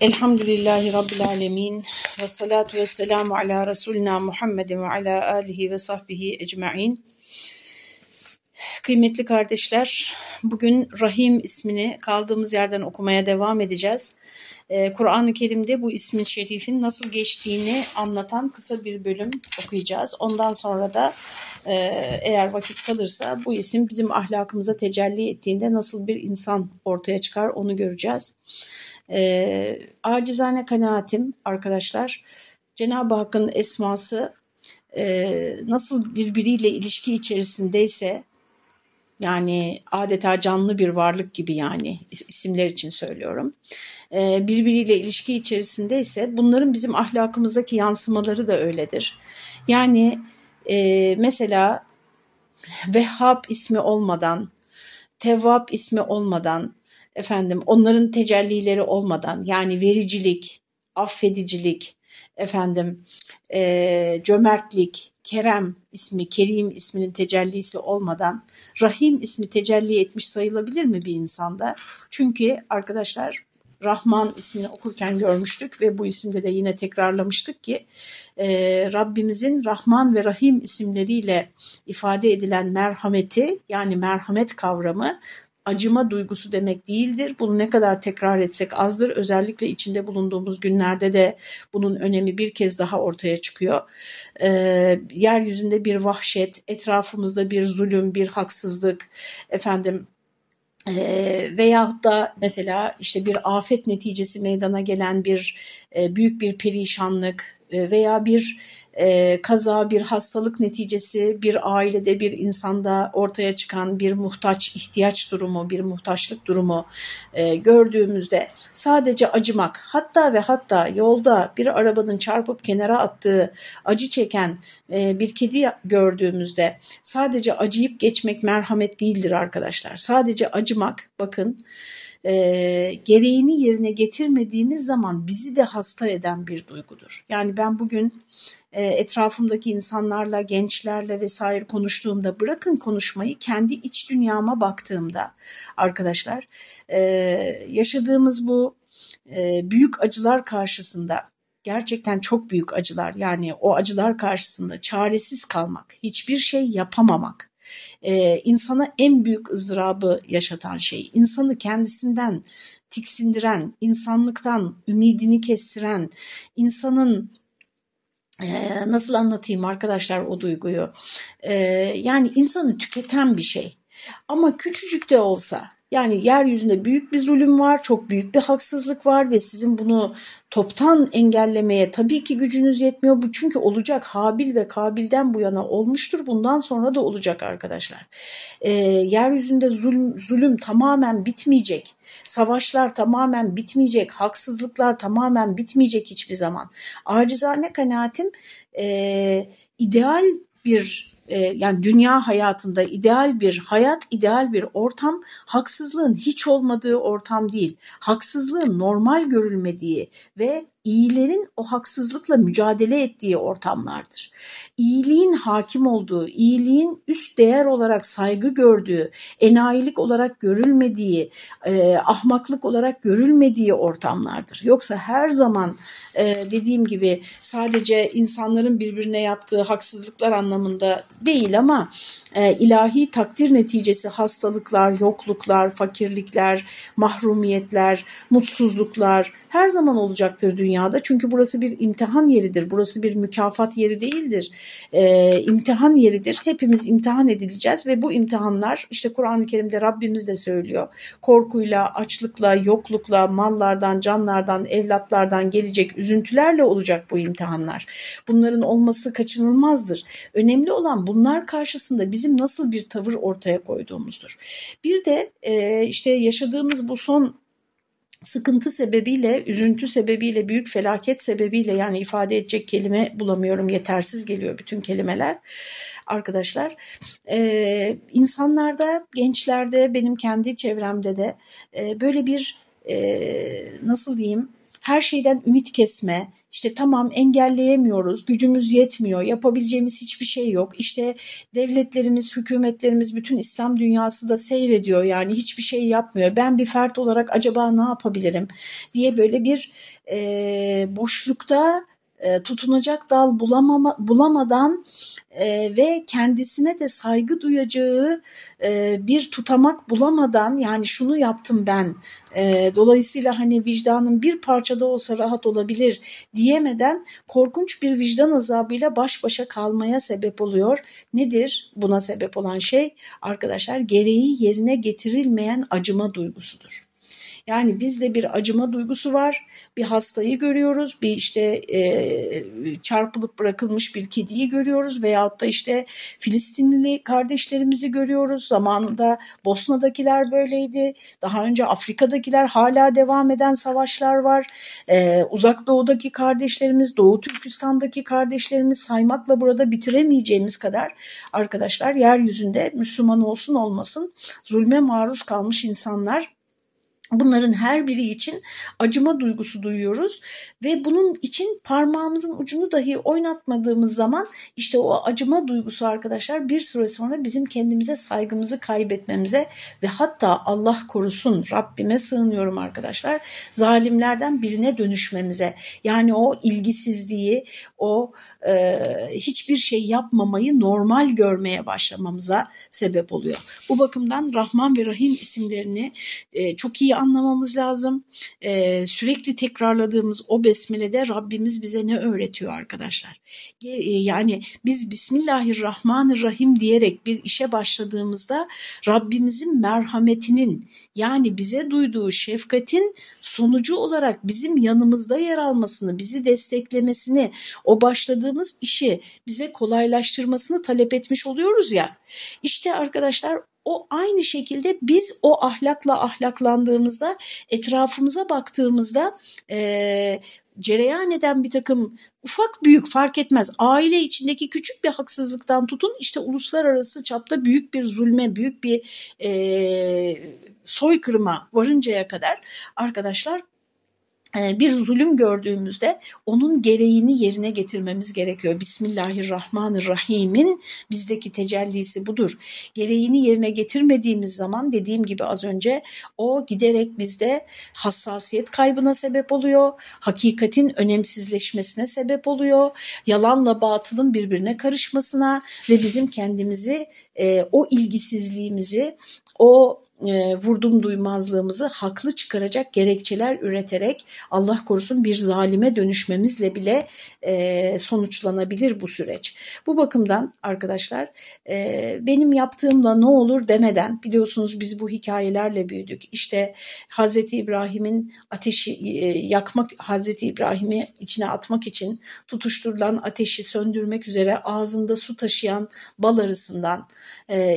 Elhamdülillahi Rabbil Alemin ve salatu ve selamu ala Resulina Muhammedin ve ala alihi ve sahbihi ecma'in. Kıymetli kardeşler, bugün Rahim ismini kaldığımız yerden okumaya devam edeceğiz. Ee, Kur'an-ı Kerim'de bu ismin şerifin nasıl geçtiğini anlatan kısa bir bölüm okuyacağız. Ondan sonra da e, eğer vakit kalırsa bu isim bizim ahlakımıza tecelli ettiğinde nasıl bir insan ortaya çıkar onu göreceğiz. E, acizane kanaatim arkadaşlar Cenab-ı Hakk'ın esması e, nasıl birbiriyle ilişki içerisindeyse yani adeta canlı bir varlık gibi yani isimler için söylüyorum. E, birbiriyle ilişki içerisindeyse bunların bizim ahlakımızdaki yansımaları da öyledir. Yani e, mesela Vehhab ismi olmadan, Tevvab ismi olmadan, efendim onların tecellileri olmadan yani vericilik, affedicilik, efendim e, cömertlik, Kerem ismi, Kerim isminin tecellisi olmadan Rahim ismi tecelli etmiş sayılabilir mi bir insanda? Çünkü arkadaşlar Rahman ismini okurken görmüştük ve bu isimde de yine tekrarlamıştık ki e, Rabbimizin Rahman ve Rahim isimleriyle ifade edilen merhameti yani merhamet kavramı acıma duygusu demek değildir. Bunu ne kadar tekrar etsek azdır. Özellikle içinde bulunduğumuz günlerde de bunun önemi bir kez daha ortaya çıkıyor. Ee, yeryüzünde bir vahşet, etrafımızda bir zulüm, bir haksızlık, efendim e, veyahut da mesela işte bir afet neticesi meydana gelen bir büyük bir perişanlık veya bir e, kaza, bir hastalık neticesi bir ailede bir insanda ortaya çıkan bir muhtaç ihtiyaç durumu, bir muhtaçlık durumu e, gördüğümüzde sadece acımak hatta ve hatta yolda bir arabanın çarpıp kenara attığı acı çeken e, bir kedi gördüğümüzde sadece acıyıp geçmek merhamet değildir arkadaşlar. Sadece acımak bakın e, gereğini yerine getirmediğimiz zaman bizi de hasta eden bir duygudur. Yani ben bugün e, etrafımdaki insanlarla, gençlerle vesaire konuştuğumda bırakın konuşmayı kendi iç dünyama baktığımda arkadaşlar e, yaşadığımız bu e, büyük acılar karşısında gerçekten çok büyük acılar yani o acılar karşısında çaresiz kalmak, hiçbir şey yapamamak e, insana en büyük ızdırabı yaşatan şey. insanı kendisinden tiksindiren, insanlıktan ümidini kestiren, insanın ee, nasıl anlatayım arkadaşlar o duyguyu? Ee, yani insanı tüketen bir şey. Ama küçücük de olsa yani yeryüzünde büyük bir zulüm var, çok büyük bir haksızlık var ve sizin bunu toptan engellemeye tabii ki gücünüz yetmiyor. Bu çünkü olacak Habil ve Kabil'den bu yana olmuştur. Bundan sonra da olacak arkadaşlar. E, yeryüzünde zulüm, zulüm tamamen bitmeyecek. Savaşlar tamamen bitmeyecek. Haksızlıklar tamamen bitmeyecek hiçbir zaman. Acizane kanaatim e, ideal bir e, yani dünya hayatında ideal bir hayat, ideal bir ortam haksızlığın hiç olmadığı ortam değil. Haksızlığın normal görülmediği ve iyilerin o haksızlıkla mücadele ettiği ortamlardır. İyiliğin hakim olduğu, iyiliğin üst değer olarak saygı gördüğü, enayilik olarak görülmediği, e, ahmaklık olarak görülmediği ortamlardır. Yoksa her zaman e, dediğim gibi sadece insanların birbirine yaptığı haksızlıklar anlamında değil ama e, ilahi takdir neticesi hastalıklar, yokluklar, fakirlikler, mahrumiyetler, mutsuzluklar her zaman olacaktır dünyada. Çünkü burası bir imtihan yeridir. Burası bir mükafat yeri değildir. E, imtihan yeridir. Hepimiz imtihan edileceğiz ve bu imtihanlar işte Kur'an-ı Kerim'de Rabbimiz de söylüyor. Korkuyla, açlıkla, yoklukla, mallardan, canlardan, evlatlardan gelecek üzüntülerle olacak bu imtihanlar. Bunların olması kaçınılmazdır. Önemli olan bunlar karşısında bizim nasıl bir tavır ortaya koyduğumuzdur. Bir de e, işte yaşadığımız bu son sıkıntı sebebiyle, üzüntü sebebiyle, büyük felaket sebebiyle yani ifade edecek kelime bulamıyorum. Yetersiz geliyor bütün kelimeler. Arkadaşlar e, insanlarda, gençlerde, benim kendi çevremde de e, böyle bir e, nasıl diyeyim her şeyden ümit kesme, işte tamam engelleyemiyoruz, gücümüz yetmiyor, yapabileceğimiz hiçbir şey yok. İşte devletlerimiz, hükümetlerimiz, bütün İslam dünyası da seyrediyor yani hiçbir şey yapmıyor. Ben bir fert olarak acaba ne yapabilirim diye böyle bir e, boşlukta e, tutunacak dal bulamama, bulamadan e, ve kendisine de saygı duyacağı e, bir tutamak bulamadan yani şunu yaptım ben e, dolayısıyla hani vicdanın bir parçada olsa rahat olabilir diyemeden korkunç bir vicdan azabıyla baş başa kalmaya sebep oluyor. Nedir buna sebep olan şey? Arkadaşlar gereği yerine getirilmeyen acıma duygusudur. Yani bizde bir acıma duygusu var. Bir hastayı görüyoruz. Bir işte e, çarpılıp bırakılmış bir kediyi görüyoruz. Veyahut da işte Filistinli kardeşlerimizi görüyoruz. Zamanında Bosna'dakiler böyleydi. Daha önce Afrika'dakiler hala devam eden savaşlar var. E, Uzak Doğu'daki kardeşlerimiz, Doğu Türkistan'daki kardeşlerimiz saymakla burada bitiremeyeceğimiz kadar arkadaşlar yeryüzünde Müslüman olsun olmasın zulme maruz kalmış insanlar Bunların her biri için acıma duygusu duyuyoruz ve bunun için parmağımızın ucunu dahi oynatmadığımız zaman işte o acıma duygusu arkadaşlar bir süre sonra bizim kendimize saygımızı kaybetmemize ve hatta Allah korusun Rabbime sığınıyorum arkadaşlar zalimlerden birine dönüşmemize yani o ilgisizliği o e, hiçbir şey yapmamayı normal görmeye başlamamıza sebep oluyor. Bu bakımdan Rahman ve Rahim isimlerini e, çok iyi anlamamız lazım. Ee, sürekli tekrarladığımız o besmelede Rabbimiz bize ne öğretiyor arkadaşlar? E, yani biz Bismillahirrahmanirrahim diyerek bir işe başladığımızda Rabbimizin merhametinin yani bize duyduğu şefkatin sonucu olarak bizim yanımızda yer almasını, bizi desteklemesini, o başladığımız işi bize kolaylaştırmasını talep etmiş oluyoruz ya. İşte arkadaşlar o aynı şekilde biz o ahlakla ahlaklandığımızda etrafımıza baktığımızda e, cereyan eden bir takım ufak büyük fark etmez. Aile içindeki küçük bir haksızlıktan tutun işte uluslararası çapta büyük bir zulme büyük bir e, soykırıma varıncaya kadar arkadaşlar bir zulüm gördüğümüzde onun gereğini yerine getirmemiz gerekiyor. Bismillahirrahmanirrahim'in bizdeki tecellisi budur. Gereğini yerine getirmediğimiz zaman dediğim gibi az önce o giderek bizde hassasiyet kaybına sebep oluyor. Hakikatin önemsizleşmesine sebep oluyor. Yalanla batılın birbirine karışmasına ve bizim kendimizi e, o ilgisizliğimizi o e, vurdum duymazlığımızı haklı çıkaracak gerekçeler üreterek Allah korusun bir zalime dönüşmemizle bile e, sonuçlanabilir bu süreç. Bu bakımdan arkadaşlar e, benim yaptığımla ne olur demeden biliyorsunuz biz bu hikayelerle büyüdük. İşte Hazreti İbrahim'in ateşi yakmak, Hazreti İbrahim'i içine atmak için tutuşturulan ateşi söndürmek üzere ağzında su taşıyan bal arısından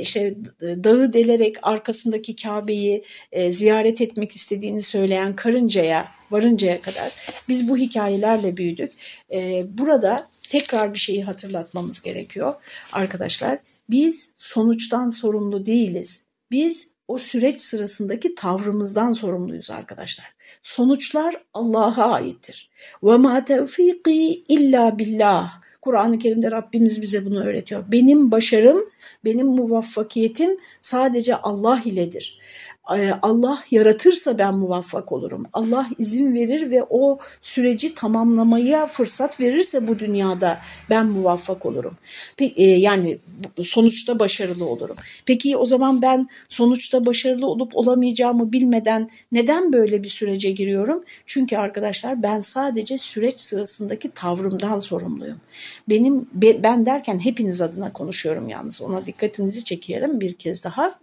işte dağı delerek arkasındaki ki Kabe'yi e, ziyaret etmek istediğini söyleyen karıncaya varıncaya kadar biz bu hikayelerle büyüdük. E, burada tekrar bir şeyi hatırlatmamız gerekiyor arkadaşlar. Biz sonuçtan sorumlu değiliz. Biz o süreç sırasındaki tavrımızdan sorumluyuz arkadaşlar. Sonuçlar Allah'a aittir. Ve ma tevfiki illa billah. Kur'an-ı Kerim'de Rabbimiz bize bunu öğretiyor. Benim başarım, benim muvaffakiyetim sadece Allah iledir. Ee, Allah yaratırsa ben muvaffak olurum. Allah izin verir ve o süreci tamamlamaya fırsat verirse bu dünyada ben muvaffak olurum. E, yani sonuçta başarılı olurum. Peki o zaman ben sonuçta başarılı olup olamayacağımı bilmeden neden böyle bir sürece giriyorum? Çünkü arkadaşlar ben sadece süreç sırasındaki tavrımdan sorumluyum. Benim ben derken hepiniz adına konuşuyorum yalnız. Ona dikkatinizi çekerim bir kez daha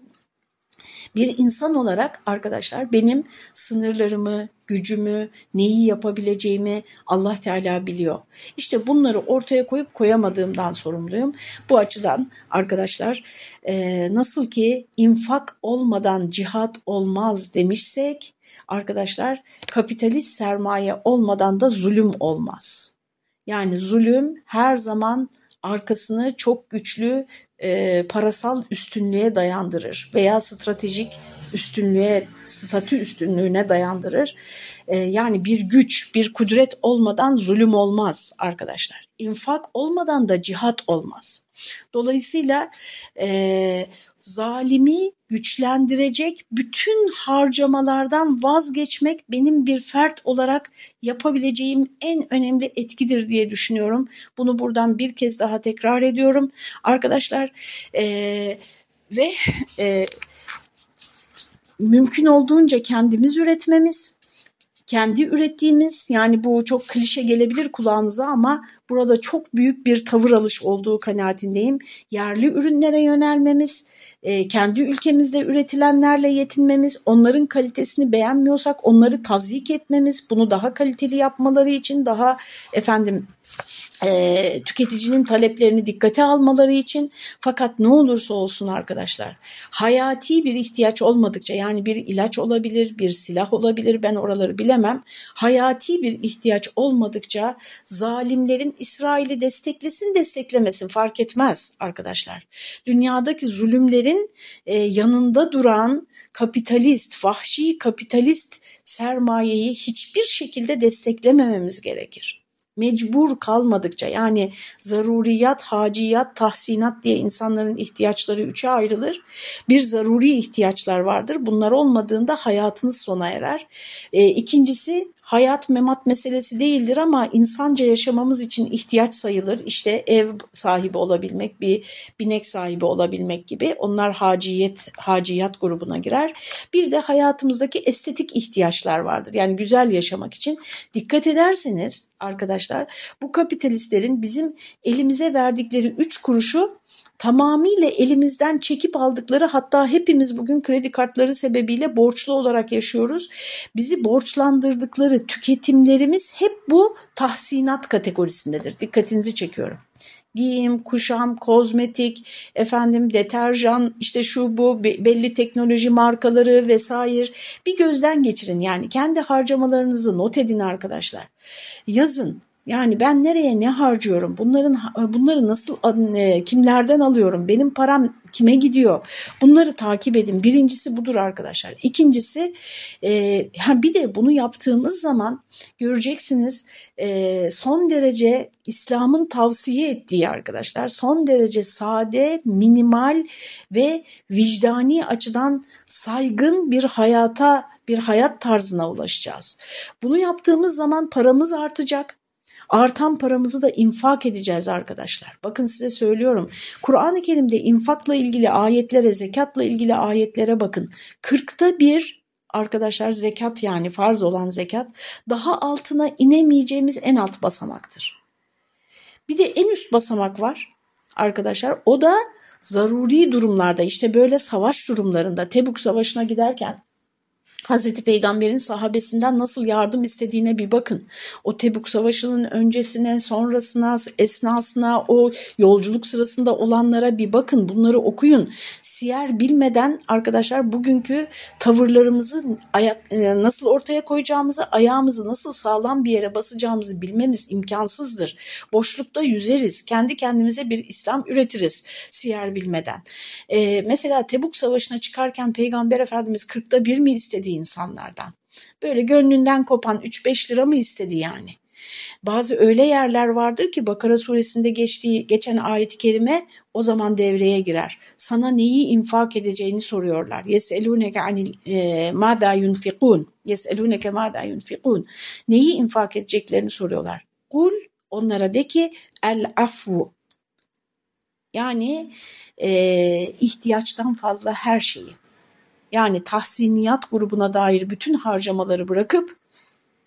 bir insan olarak arkadaşlar benim sınırlarımı, gücümü, neyi yapabileceğimi Allah Teala biliyor. İşte bunları ortaya koyup koyamadığımdan sorumluyum. Bu açıdan arkadaşlar e, nasıl ki infak olmadan cihat olmaz demişsek arkadaşlar kapitalist sermaye olmadan da zulüm olmaz. Yani zulüm her zaman arkasını çok güçlü e, parasal üstünlüğe dayandırır veya stratejik üstünlüğe statü üstünlüğüne dayandırır. E, yani bir güç, bir kudret olmadan zulüm olmaz arkadaşlar. İnfak olmadan da cihat olmaz. Dolayısıyla e, zalimi güçlendirecek bütün harcamalardan vazgeçmek benim bir fert olarak yapabileceğim en önemli etkidir diye düşünüyorum. Bunu buradan bir kez daha tekrar ediyorum. Arkadaşlar e, ve e, mümkün olduğunca kendimiz üretmemiz, kendi ürettiğimiz yani bu çok klişe gelebilir kulağınıza ama burada çok büyük bir tavır alış olduğu kanaatindeyim. Yerli ürünlere yönelmemiz, e, kendi ülkemizde üretilenlerle yetinmemiz, onların kalitesini beğenmiyorsak onları tazyik etmemiz, bunu daha kaliteli yapmaları için daha efendim e, tüketicinin taleplerini dikkate almaları için. Fakat ne olursa olsun arkadaşlar hayati bir ihtiyaç olmadıkça yani bir ilaç olabilir bir silah olabilir ben oraları bilemem. Hayati bir ihtiyaç olmadıkça zalimlerin İsrail'i desteklesin desteklemesin fark etmez arkadaşlar. Dünyadaki zulümlerin e, yanında duran kapitalist vahşi kapitalist sermayeyi hiçbir şekilde desteklemememiz gerekir mecbur kalmadıkça yani zaruriyat, haciyat, tahsinat diye insanların ihtiyaçları üçe ayrılır. Bir zaruri ihtiyaçlar vardır. Bunlar olmadığında hayatınız sona erer. E, ikincisi hayat memat meselesi değildir ama insanca yaşamamız için ihtiyaç sayılır. İşte ev sahibi olabilmek, bir binek sahibi olabilmek gibi onlar haciyet, haciyat grubuna girer. Bir de hayatımızdaki estetik ihtiyaçlar vardır. Yani güzel yaşamak için dikkat ederseniz arkadaşlar bu kapitalistlerin bizim elimize verdikleri üç kuruşu tamamıyla elimizden çekip aldıkları hatta hepimiz bugün kredi kartları sebebiyle borçlu olarak yaşıyoruz. Bizi borçlandırdıkları tüketimlerimiz hep bu tahsinat kategorisindedir. Dikkatinizi çekiyorum giyim, kuşam, kozmetik, efendim deterjan, işte şu bu belli teknoloji markaları vesaire bir gözden geçirin. Yani kendi harcamalarınızı not edin arkadaşlar. Yazın yani ben nereye ne harcıyorum? Bunların bunları nasıl e, kimlerden alıyorum? Benim param kime gidiyor? Bunları takip edin. Birincisi budur arkadaşlar. İkincisi e, bir de bunu yaptığımız zaman göreceksiniz e, son derece İslam'ın tavsiye ettiği arkadaşlar son derece sade, minimal ve vicdani açıdan saygın bir hayata bir hayat tarzına ulaşacağız. Bunu yaptığımız zaman paramız artacak Artan paramızı da infak edeceğiz arkadaşlar. Bakın size söylüyorum. Kur'an-ı Kerim'de infakla ilgili ayetlere, zekatla ilgili ayetlere bakın. Kırkta bir arkadaşlar zekat yani farz olan zekat daha altına inemeyeceğimiz en alt basamaktır. Bir de en üst basamak var arkadaşlar. O da zaruri durumlarda işte böyle savaş durumlarında Tebuk Savaşı'na giderken Hazreti Peygamber'in sahabesinden nasıl yardım istediğine bir bakın. O Tebuk Savaşı'nın öncesine, sonrasına, esnasına, o yolculuk sırasında olanlara bir bakın. Bunları okuyun. Siyer bilmeden arkadaşlar bugünkü tavırlarımızı ayak, e, nasıl ortaya koyacağımızı, ayağımızı nasıl sağlam bir yere basacağımızı bilmemiz imkansızdır. Boşlukta yüzeriz. Kendi kendimize bir İslam üretiriz siyer bilmeden. Ee, mesela Tebuk Savaşı'na çıkarken Peygamber Efendimiz 40'ta bir mi istedi insanlardan. Böyle gönlünden kopan 3-5 lira mı istedi yani? Bazı öyle yerler vardır ki Bakara suresinde geçtiği geçen ayet-i kerime o zaman devreye girer. Sana neyi infak edeceğini soruyorlar. Yeseluneke anil e, mada yunfikun. Yeseluneke mada yunfikun. Neyi infak edeceklerini soruyorlar. Kul onlara de ki el afvu. Yani e, ihtiyaçtan fazla her şeyi yani tahsiniyat grubuna dair bütün harcamaları bırakıp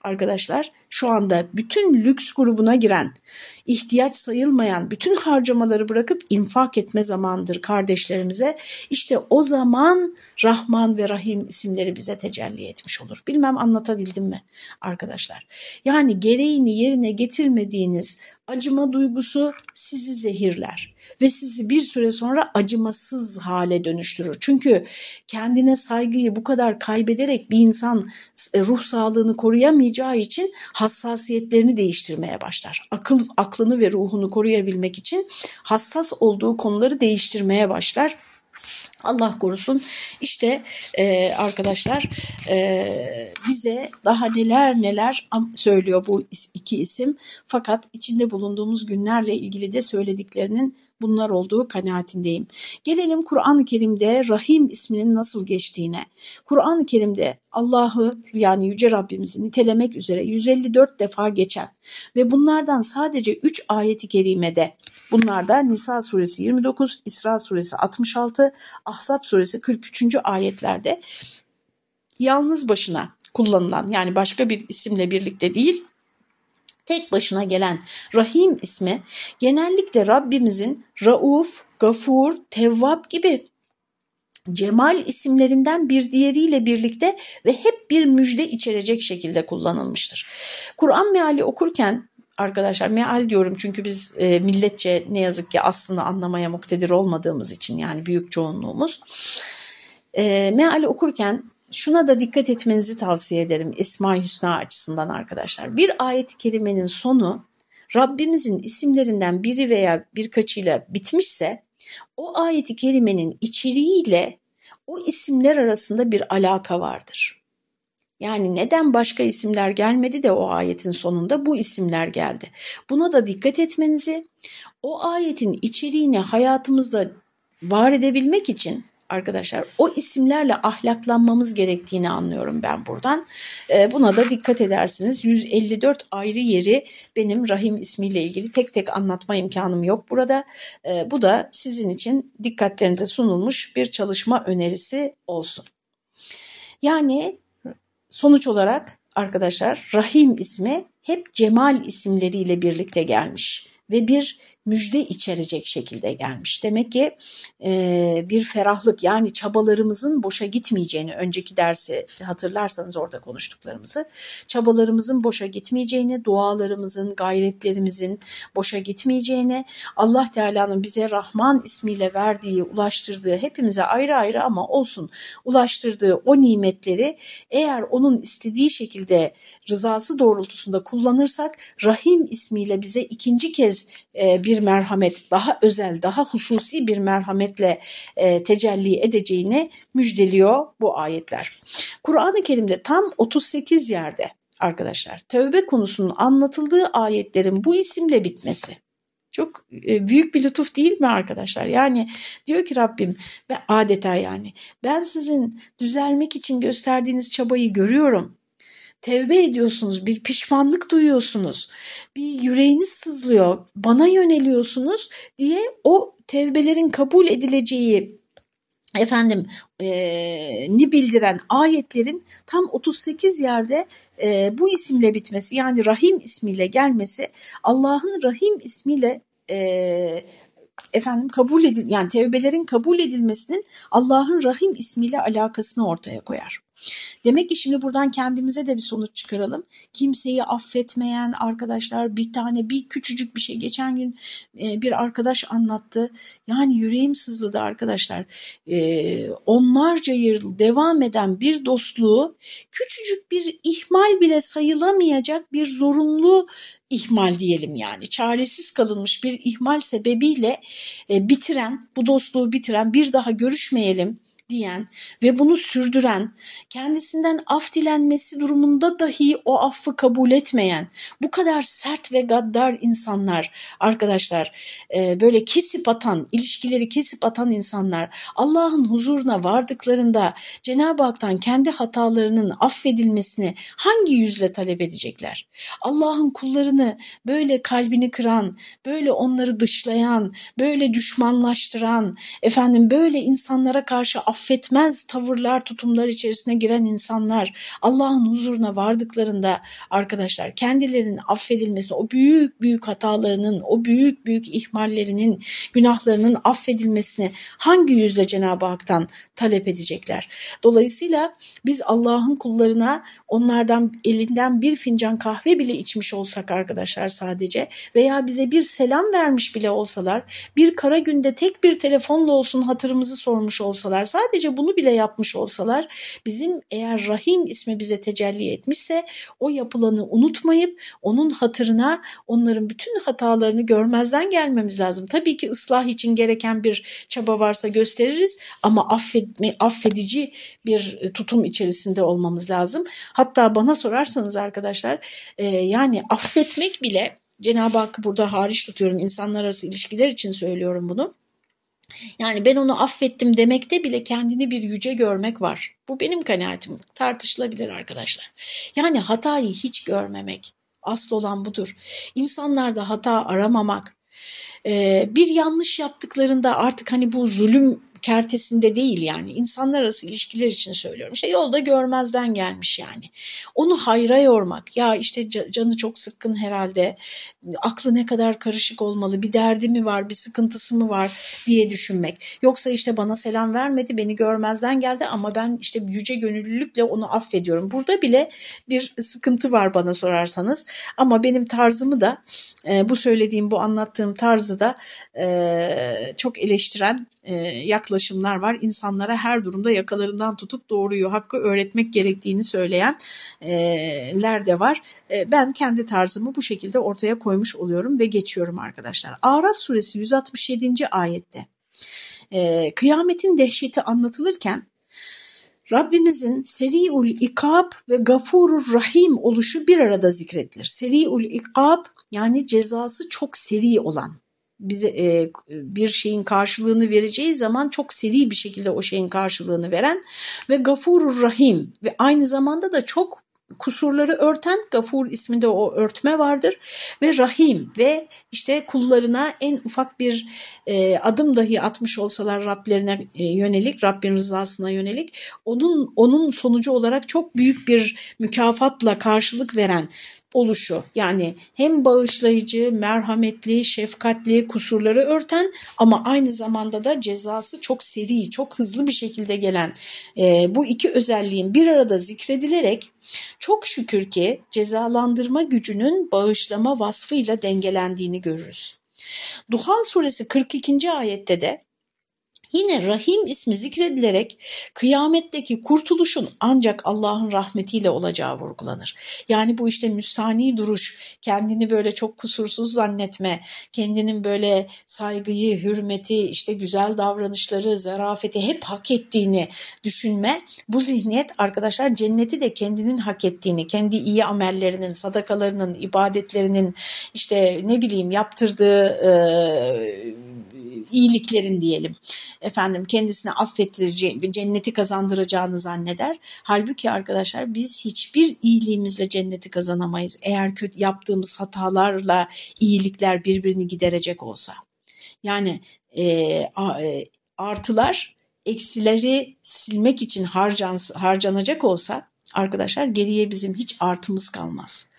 arkadaşlar şu anda bütün lüks grubuna giren, ihtiyaç sayılmayan bütün harcamaları bırakıp infak etme zamandır kardeşlerimize. İşte o zaman Rahman ve Rahim isimleri bize tecelli etmiş olur. Bilmem anlatabildim mi arkadaşlar? Yani gereğini yerine getirmediğiniz acıma duygusu sizi zehirler ve sizi bir süre sonra acımasız hale dönüştürür. Çünkü kendine saygıyı bu kadar kaybederek bir insan e, ruh sağlığını koruyamayacağı için hassasiyetlerini değiştirmeye başlar. Akıl aklını ve ruhunu koruyabilmek için hassas olduğu konuları değiştirmeye başlar Allah korusun işte e, arkadaşlar e, bize daha neler neler söylüyor bu iki isim fakat içinde bulunduğumuz günlerle ilgili de söylediklerinin bunlar olduğu kanaatindeyim. Gelelim Kur'an-ı Kerim'de Rahim isminin nasıl geçtiğine. Kur'an-ı Kerim'de Allah'ı yani Yüce Rabbimizi nitelemek üzere 154 defa geçen ve bunlardan sadece 3 ayeti kerimede bunlarda Nisa suresi 29, İsra suresi 66, Ahzab suresi 43. ayetlerde yalnız başına kullanılan yani başka bir isimle birlikte değil tek başına gelen Rahim ismi genellikle Rabbimizin Rauf, Gafur, Tevvab gibi Cemal isimlerinden bir diğeriyle birlikte ve hep bir müjde içerecek şekilde kullanılmıştır. Kur'an meali okurken arkadaşlar meal diyorum çünkü biz e, milletçe ne yazık ki aslında anlamaya muktedir olmadığımız için yani büyük çoğunluğumuz e, meali okurken şuna da dikkat etmenizi tavsiye ederim Esma-i Hüsna açısından arkadaşlar. Bir ayet-i kerimenin sonu Rabbimizin isimlerinden biri veya birkaçıyla bitmişse o ayeti kerimenin içeriğiyle o isimler arasında bir alaka vardır. Yani neden başka isimler gelmedi de o ayetin sonunda bu isimler geldi. Buna da dikkat etmenizi, o ayetin içeriğini hayatımızda var edebilmek için arkadaşlar o isimlerle ahlaklanmamız gerektiğini anlıyorum ben buradan. E, buna da dikkat edersiniz. 154 ayrı yeri benim Rahim ismiyle ilgili tek tek anlatma imkanım yok burada. E, bu da sizin için dikkatlerinize sunulmuş bir çalışma önerisi olsun. Yani sonuç olarak arkadaşlar Rahim ismi hep Cemal isimleriyle birlikte gelmiş ve bir müjde içerecek şekilde gelmiş. Demek ki e, bir ferahlık yani çabalarımızın boşa gitmeyeceğini önceki dersi hatırlarsanız orada konuştuklarımızı çabalarımızın boşa gitmeyeceğini, dualarımızın, gayretlerimizin boşa gitmeyeceğini, Allah Teala'nın bize Rahman ismiyle verdiği, ulaştırdığı hepimize ayrı ayrı ama olsun ulaştırdığı o nimetleri eğer onun istediği şekilde rızası doğrultusunda kullanırsak Rahim ismiyle bize ikinci kez e, bir bir merhamet, daha özel, daha hususi bir merhametle e, tecelli edeceğini müjdeliyor bu ayetler. Kur'an-ı Kerim'de tam 38 yerde arkadaşlar tövbe konusunun anlatıldığı ayetlerin bu isimle bitmesi. Çok e, büyük bir lütuf değil mi arkadaşlar? Yani diyor ki Rabbim ben adeta yani ben sizin düzelmek için gösterdiğiniz çabayı görüyorum tevbe ediyorsunuz, bir pişmanlık duyuyorsunuz, bir yüreğiniz sızlıyor, bana yöneliyorsunuz diye o tevbelerin kabul edileceği efendim e, ni bildiren ayetlerin tam 38 yerde e, bu isimle bitmesi yani Rahim ismiyle gelmesi Allah'ın Rahim ismiyle e, efendim kabul edil yani tevbelerin kabul edilmesinin Allah'ın Rahim ismiyle alakasını ortaya koyar. Demek ki şimdi buradan kendimize de bir sonuç çıkaralım. Kimseyi affetmeyen arkadaşlar bir tane bir küçücük bir şey geçen gün e, bir arkadaş anlattı. Yani yüreğim sızladı arkadaşlar. E, onlarca yıl devam eden bir dostluğu küçücük bir ihmal bile sayılamayacak bir zorunlu ihmal diyelim yani çaresiz kalınmış bir ihmal sebebiyle e, bitiren bu dostluğu bitiren bir daha görüşmeyelim diyen ve bunu sürdüren, kendisinden af dilenmesi durumunda dahi o affı kabul etmeyen, bu kadar sert ve gaddar insanlar arkadaşlar, e, böyle kesip atan, ilişkileri kesip atan insanlar Allah'ın huzuruna vardıklarında Cenab-ı Hak'tan kendi hatalarının affedilmesini hangi yüzle talep edecekler? Allah'ın kullarını böyle kalbini kıran, böyle onları dışlayan, böyle düşmanlaştıran, efendim böyle insanlara karşı af affetmez tavırlar, tutumlar içerisine giren insanlar Allah'ın huzuruna vardıklarında arkadaşlar kendilerinin affedilmesini, o büyük büyük hatalarının, o büyük büyük ihmallerinin, günahlarının affedilmesini hangi yüzle Cenab-ı Hak'tan talep edecekler? Dolayısıyla biz Allah'ın kullarına onlardan elinden bir fincan kahve bile içmiş olsak arkadaşlar sadece veya bize bir selam vermiş bile olsalar, bir kara günde tek bir telefonla olsun hatırımızı sormuş olsalar sadece bunu bile yapmış olsalar bizim eğer Rahim ismi bize tecelli etmişse o yapılanı unutmayıp onun hatırına onların bütün hatalarını görmezden gelmemiz lazım. Tabii ki ıslah için gereken bir çaba varsa gösteririz ama affetme, affedici bir tutum içerisinde olmamız lazım. Hatta bana sorarsanız arkadaşlar e, yani affetmek bile Cenab-ı Hakk'ı burada hariç tutuyorum insanlar arası ilişkiler için söylüyorum bunu. Yani ben onu affettim demekte bile kendini bir yüce görmek var. Bu benim kanaatim. Tartışılabilir arkadaşlar. Yani hatayı hiç görmemek. Asıl olan budur. İnsanlarda hata aramamak. Bir yanlış yaptıklarında artık hani bu zulüm kertesinde değil yani insanlar arası ilişkiler için söylüyorum. İşte yolda görmezden gelmiş yani. Onu hayra yormak ya işte canı çok sıkkın herhalde aklı ne kadar karışık olmalı bir derdi mi var bir sıkıntısı mı var diye düşünmek. Yoksa işte bana selam vermedi beni görmezden geldi ama ben işte yüce gönüllülükle onu affediyorum. Burada bile bir sıkıntı var bana sorarsanız ama benim tarzımı da e, bu söylediğim bu anlattığım tarzı da e, çok eleştiren e, yaklaşımlar var. İnsanlara her durumda yakalarından tutup doğruyu, hakkı öğretmek gerektiğini söyleyenler de var. Ben kendi tarzımı bu şekilde ortaya koymuş oluyorum ve geçiyorum arkadaşlar. Araf suresi 167. ayette kıyametin dehşeti anlatılırken Rabbimizin Seri'ul İkab ve Gafurur Rahim oluşu bir arada zikredilir. Seri'ul İkab yani cezası çok seri olan bize e, bir şeyin karşılığını vereceği zaman çok seri bir şekilde o şeyin karşılığını veren ve Gafurur Rahim ve aynı zamanda da çok kusurları örten Gafur isminde o örtme vardır ve Rahim ve işte kullarına en ufak bir e, adım dahi atmış olsalar Rablerine e, yönelik Rabbin rızasına yönelik onun onun sonucu olarak çok büyük bir mükafatla karşılık veren oluşu yani hem bağışlayıcı, merhametli, şefkatli, kusurları örten ama aynı zamanda da cezası çok seri, çok hızlı bir şekilde gelen e, bu iki özelliğin bir arada zikredilerek çok şükür ki cezalandırma gücünün bağışlama vasfıyla dengelendiğini görürüz. Duhan suresi 42. ayette de Yine Rahim ismi zikredilerek kıyametteki kurtuluşun ancak Allah'ın rahmetiyle olacağı vurgulanır. Yani bu işte müstani duruş, kendini böyle çok kusursuz zannetme, kendinin böyle saygıyı, hürmeti, işte güzel davranışları, zarafeti hep hak ettiğini düşünme. Bu zihniyet arkadaşlar cenneti de kendinin hak ettiğini, kendi iyi amellerinin, sadakalarının, ibadetlerinin işte ne bileyim yaptırdığı e, iyiliklerin diyelim efendim kendisine affettireceği ve cenneti kazandıracağını zanneder. Halbuki arkadaşlar biz hiçbir iyiliğimizle cenneti kazanamayız. Eğer kötü yaptığımız hatalarla iyilikler birbirini giderecek olsa. Yani e, e, artılar eksileri silmek için harcan, harcanacak olsa arkadaşlar geriye bizim hiç artımız kalmaz.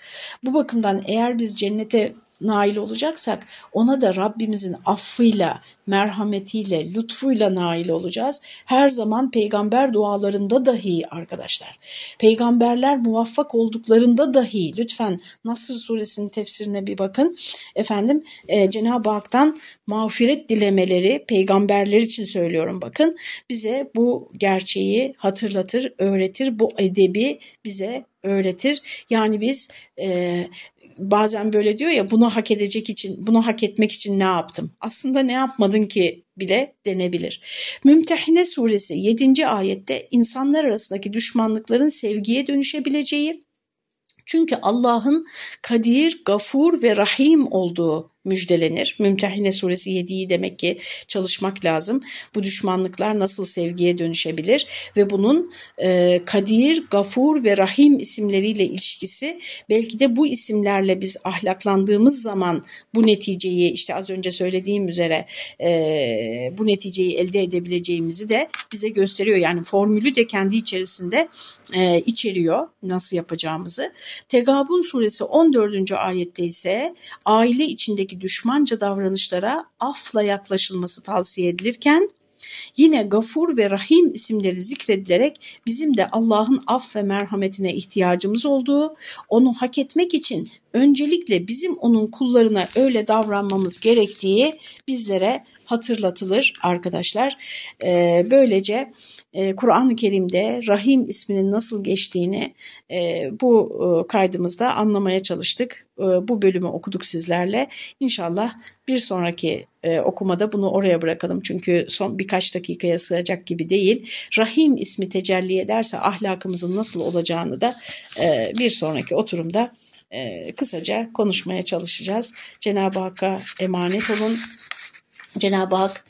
Bu bakımdan eğer biz cennete nail olacaksak ona da Rabbimizin affıyla, merhametiyle, lütfuyla nail olacağız. Her zaman peygamber dualarında dahi arkadaşlar. Peygamberler muvaffak olduklarında dahi lütfen Nasır suresinin tefsirine bir bakın. Efendim e, Cenab-ı Hak'tan mağfiret dilemeleri peygamberler için söylüyorum bakın. Bize bu gerçeği hatırlatır, öğretir. Bu edebi bize öğretir. Yani biz e, bazen böyle diyor ya bunu hak edecek için, bunu hak etmek için ne yaptım? Aslında ne yapmadın ki bile denebilir. Mümtehine suresi 7. ayette insanlar arasındaki düşmanlıkların sevgiye dönüşebileceği, çünkü Allah'ın Kadir, Gafur ve Rahim olduğu müjdelenir. Mümtehine suresi 7'yi demek ki çalışmak lazım. Bu düşmanlıklar nasıl sevgiye dönüşebilir ve bunun e, Kadir, Gafur ve Rahim isimleriyle ilişkisi belki de bu isimlerle biz ahlaklandığımız zaman bu neticeyi işte az önce söylediğim üzere e, bu neticeyi elde edebileceğimizi de bize gösteriyor. Yani formülü de kendi içerisinde e, içeriyor nasıl yapacağımızı. Tegabun suresi 14. ayette ise aile içindeki düşmanca davranışlara afla yaklaşılması tavsiye edilirken Yine Gafur ve Rahim isimleri zikredilerek bizim de Allah'ın af ve merhametine ihtiyacımız olduğu, onu hak etmek için öncelikle bizim onun kullarına öyle davranmamız gerektiği bizlere hatırlatılır arkadaşlar. Ee, böylece e, Kur'an-ı Kerim'de Rahim isminin nasıl geçtiğini e, bu e, kaydımızda anlamaya çalıştık. E, bu bölümü okuduk sizlerle. İnşallah bir sonraki e, okumada bunu oraya bırakalım. Çünkü son birkaç dakikaya sığacak gibi değil. Rahim ismi tecelli ederse ahlakımızın nasıl olacağını da e, bir sonraki oturumda e, kısaca konuşmaya çalışacağız. Cenab-ı Hakk'a emanet olun. Cenab-ı Hak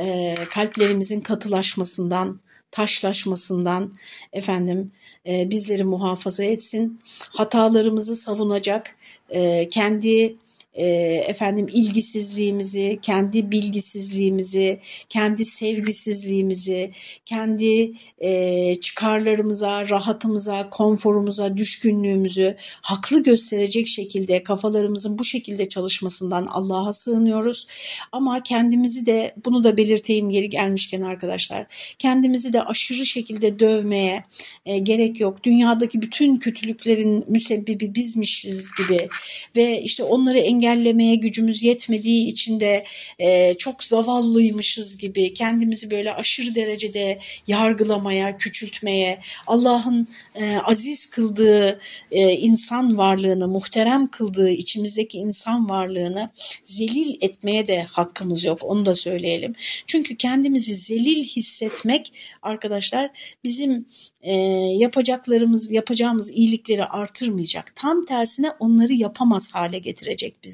e, kalplerimizin katılaşmasından, taşlaşmasından efendim e, bizleri muhafaza etsin. Hatalarımızı savunacak, e, kendi e, efendim ilgisizliğimizi, kendi bilgisizliğimizi, kendi sevgisizliğimizi, kendi e, çıkarlarımıza, rahatımıza, konforumuza, düşkünlüğümüzü haklı gösterecek şekilde kafalarımızın bu şekilde çalışmasından Allah'a sığınıyoruz. Ama kendimizi de bunu da belirteyim yeri gelmişken arkadaşlar, kendimizi de aşırı şekilde dövmeye e, gerek yok. Dünyadaki bütün kötülüklerin müsebbibi bizmişiz gibi ve işte onları engel engellemeye gücümüz yetmediği için de e, çok zavallıymışız gibi kendimizi böyle aşırı derecede yargılamaya, küçültmeye, Allah'ın e, aziz kıldığı e, insan varlığını, muhterem kıldığı içimizdeki insan varlığını zelil etmeye de hakkımız yok. Onu da söyleyelim. Çünkü kendimizi zelil hissetmek arkadaşlar bizim e, yapacaklarımız, yapacağımız iyilikleri artırmayacak. Tam tersine onları yapamaz hale getirecek bizi.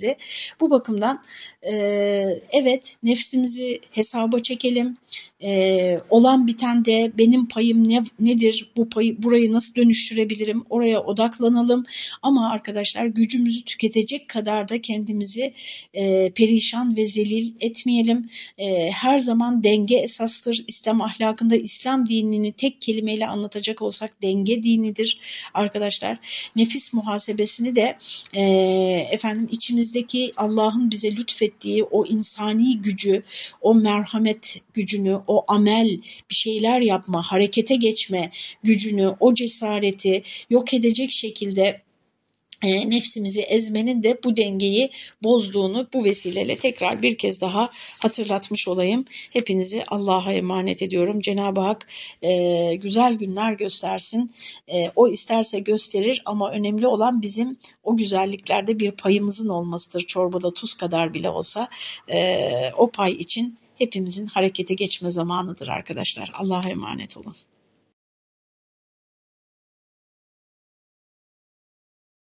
Bu bakımdan e, evet nefsimizi hesaba çekelim. E, olan bitende benim payım ne, nedir? Bu payı burayı nasıl dönüştürebilirim? Oraya odaklanalım. Ama arkadaşlar gücümüzü tüketecek kadar da kendimizi e, perişan ve zelil etmeyelim. E, her zaman denge esastır. İslam ahlakında İslam dinini tek kelimeyle anlatacak olsak denge dinidir arkadaşlar. Nefis muhasebesini de e, efendim içimizdeki Allah'ın bize lütfettiği o insani gücü, o merhamet gücünü, o amel, bir şeyler yapma, harekete geçme gücünü, o cesareti yok edecek şekilde e, nefsimizi ezmenin de bu dengeyi bozduğunu bu vesileyle tekrar bir kez daha hatırlatmış olayım. Hepinizi Allah'a emanet ediyorum. Cenab-ı Hak e, güzel günler göstersin. E, o isterse gösterir ama önemli olan bizim o güzelliklerde bir payımızın olmasıdır. Çorbada tuz kadar bile olsa e, o pay için hepimizin harekete geçme zamanıdır arkadaşlar. Allah'a emanet olun.